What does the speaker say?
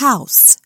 house.